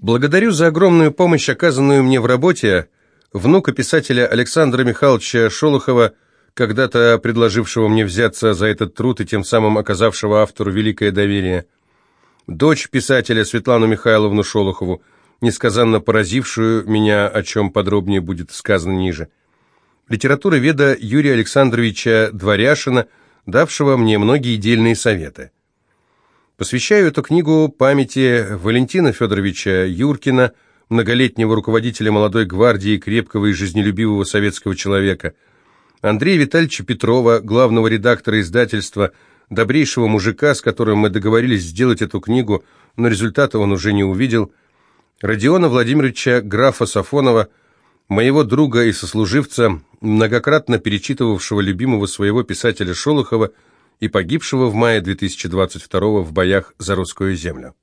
Благодарю за огромную помощь, оказанную мне в работе, внука писателя Александра Михайловича Шолохова, когда-то предложившего мне взяться за этот труд и тем самым оказавшего автору великое доверие, дочь писателя Светлану Михайловну Шолохову, несказанно поразившую меня, о чем подробнее будет сказано ниже, литература веда Юрия Александровича Дворяшина, давшего мне многие дельные советы. Посвящаю эту книгу памяти Валентина Федоровича Юркина, многолетнего руководителя молодой гвардии, крепкого и жизнелюбивого советского человека, Андрея Витальевича Петрова, главного редактора издательства, добрейшего мужика, с которым мы договорились сделать эту книгу, но результата он уже не увидел, Родиона Владимировича графа Сафонова, моего друга и сослуживца, многократно перечитывавшего любимого своего писателя Шолохова, и погибшего в мае 2022 в боях за русскую землю.